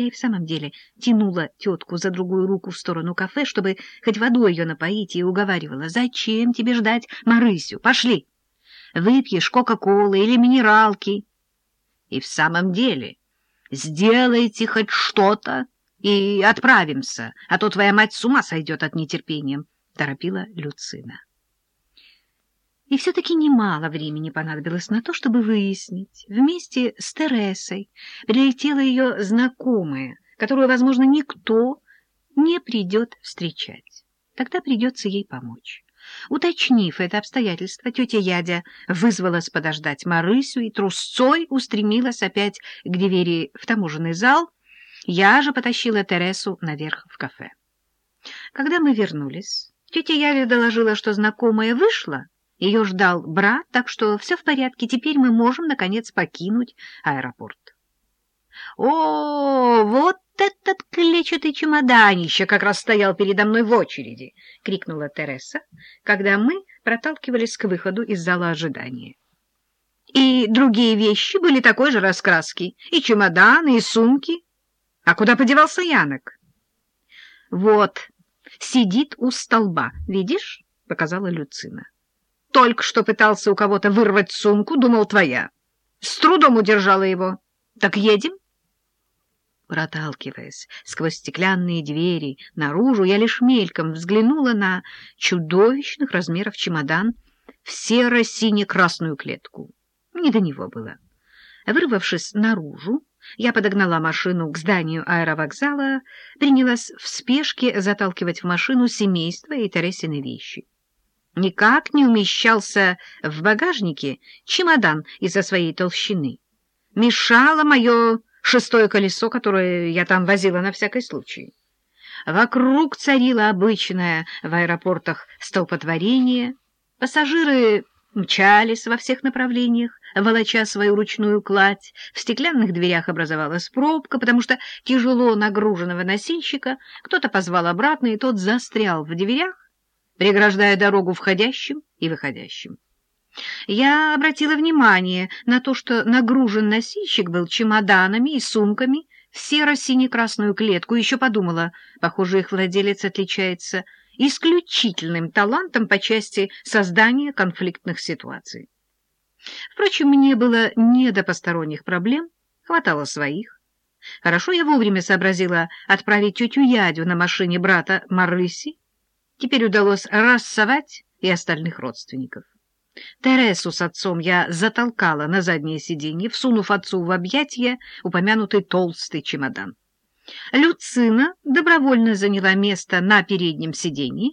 Я и в самом деле тянула тетку за другую руку в сторону кафе, чтобы хоть водой ее напоить, и уговаривала. «Зачем тебе ждать Марысю? Пошли! Выпьешь Кока-Колы или минералки!» И в самом деле, сделайте хоть что-то и отправимся, а то твоя мать с ума сойдет от нетерпения, — торопила Люцина. И все-таки немало времени понадобилось на то, чтобы выяснить. Вместе с Тересой прилетела ее знакомая, которую, возможно, никто не придет встречать. Тогда придется ей помочь. Уточнив это обстоятельство, тетя Ядя вызвалась подождать Марысю и трусцой устремилась опять к двери в таможенный зал. Я же потащила Тересу наверх в кафе. Когда мы вернулись, тетя Ядя доложила, что знакомая вышла, ее ждал брат, так что все в порядке. Теперь мы можем, наконец, покинуть аэропорт. — О, вот этот клетчатый чемоданище как раз стоял передо мной в очереди! — крикнула Тереса, когда мы проталкивались к выходу из зала ожидания. И другие вещи были такой же раскраски, и чемоданы, и сумки. А куда подевался Янок? — Вот, сидит у столба, видишь? — показала Люцина. Только что пытался у кого-то вырвать сумку, думал, твоя. С трудом удержала его. Так едем? Проталкиваясь сквозь стеклянные двери наружу, я лишь мельком взглянула на чудовищных размеров чемодан в серо-сине-красную клетку. Не до него было. Вырвавшись наружу, я подогнала машину к зданию аэровокзала, принялась в спешке заталкивать в машину семейство и Тересины вещи никак не умещался в багажнике чемодан из-за своей толщины. Мешало мое шестое колесо, которое я там возила на всякий случай. Вокруг царило обычное в аэропортах столпотворение. Пассажиры мчались во всех направлениях, волоча свою ручную кладь. В стеклянных дверях образовалась пробка, потому что тяжело нагруженного носильщика кто-то позвал обратно, и тот застрял в дверях, преграждая дорогу входящим и выходящим. Я обратила внимание на то, что нагружен носильщик был чемоданами и сумками в серо-сине-красную клетку, еще подумала, похоже, их владелец отличается исключительным талантом по части создания конфликтных ситуаций. Впрочем, мне было не до посторонних проблем, хватало своих. Хорошо я вовремя сообразила отправить тетю Ядю на машине брата Марыси, Теперь удалось рассовать и остальных родственников. Тересу с отцом я затолкала на заднее сиденье, всунув отцу в объятия упомянутый толстый чемодан. Люцина добровольно заняла место на переднем сиденье,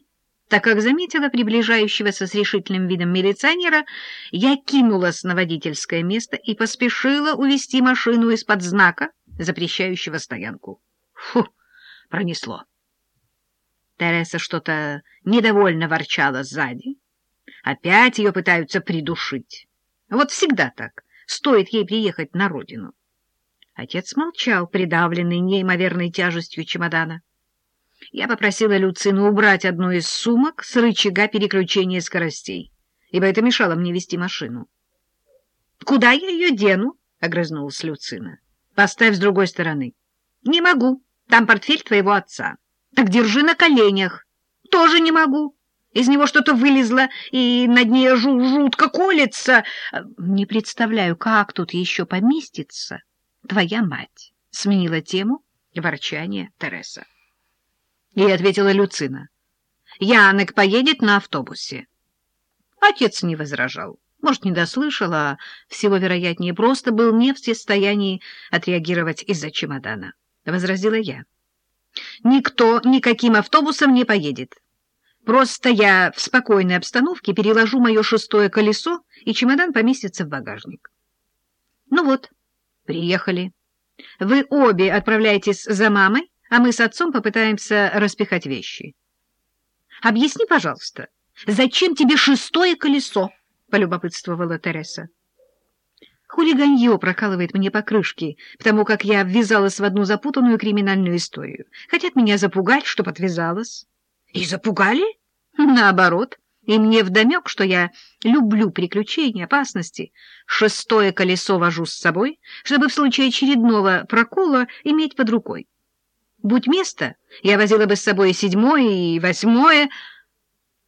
так как заметила приближающегося с решительным видом милиционера, я кинулась на водительское место и поспешила увести машину из-под знака, запрещающего стоянку. Фу, пронесло. Тереса что-то недовольно ворчала сзади. Опять ее пытаются придушить. Вот всегда так, стоит ей приехать на родину. Отец молчал, придавленный неимоверной тяжестью чемодана. Я попросила Люцину убрать одну из сумок с рычага переключения скоростей, ибо это мешало мне вести машину. — Куда я ее дену? — огрызнулась Люцина. — Поставь с другой стороны. — Не могу. Там портфель твоего отца. Так держи на коленях. Тоже не могу. Из него что-то вылезло, и на дне жу жутко колется. Не представляю, как тут еще поместится твоя мать. Сменила тему ворчание Тереса. И ответила Люцина. Янек поедет на автобусе. Отец не возражал. Может, не дослышал, а всего вероятнее просто был не в состоянии отреагировать из-за чемодана. Возразила я. Никто никаким автобусом не поедет. Просто я в спокойной обстановке переложу мое шестое колесо, и чемодан поместится в багажник. Ну вот, приехали. Вы обе отправляетесь за мамой, а мы с отцом попытаемся распихать вещи. Объясни, пожалуйста, зачем тебе шестое колесо? — полюбопытствовала Тереса. Хулиганье прокалывает мне покрышки, потому как я ввязалась в одну запутанную криминальную историю. Хотят меня запугать, чтоб отвязалась. И запугали? Наоборот, И мне вдомек, что я люблю приключения, опасности. Шестое колесо вожу с собой, чтобы в случае очередного прокола иметь под рукой. Будь место, я возила бы с собой и седьмое, и восьмое,